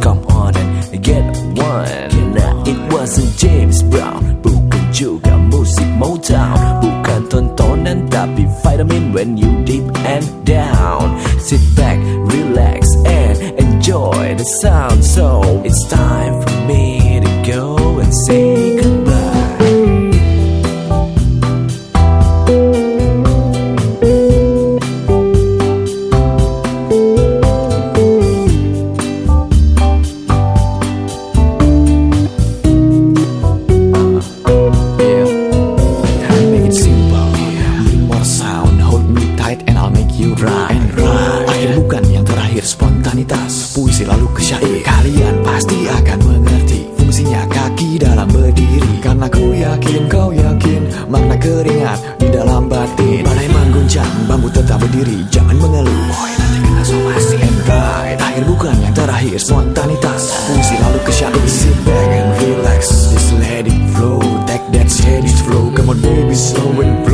come on and get one. It wasn't James Brown, bukan juga musik Motown, bukan tontonan tapi vitamin when you deep and down. Sit back, relax and enjoy the sound. So it's time for me to go and say Kalian pasti akan mengerti fungsinya kaki dalam berdiri. Karena ku yakin kau yakin makna keringat di dalam batin. Badai mengguncang, bambu tetap berdiri. Jangan mengeluh. Boy, nanti kena somasi. And right. Akhir bukan yang terakhir spontanitas. Puisi lalu ke syair. Sit back and relax. Just let it flow. Take that steady flow. Come on baby, slow and flow.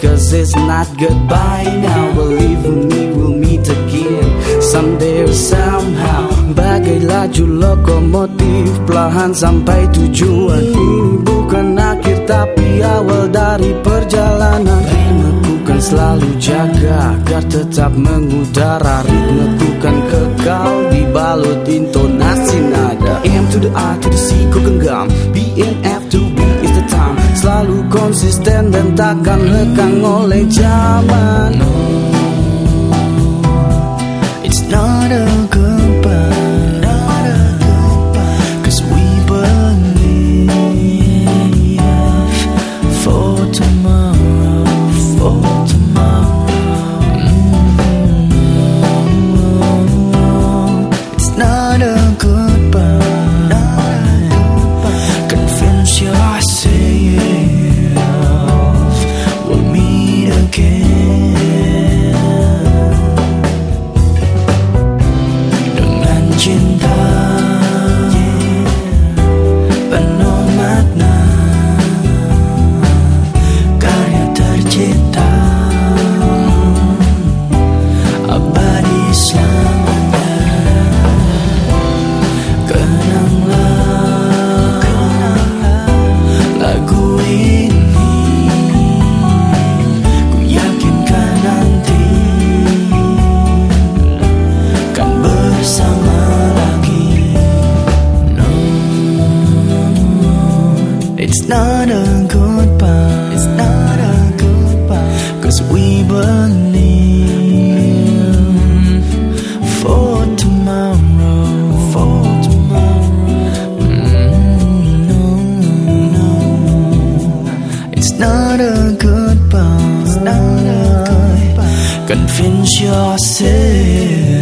Cause it's not goodbye now. Believe me, we'll meet again someday or somehow. Bagai laju lokomotif, pelahan sampai tujuan. Ini bukan akhir, tapi awal dari perjalanan. Ritmeku kan selalu jaga, agar tetap mengudara. Ritmeku kan kekal, dibalut intonasi nada. M to the I to the C, ku genggam. B and F to takkan lekang oleh zaman. It's not a goodbye, not. Cause we believe for tomorrow, for tomorrow. Mm. It's not a not a goodbye. It's not a goodbye. Cause we believe for tomorrow. For tomorrow. Mm, no, no. It's not a goodbye. It's not a goodbye. Convince yourself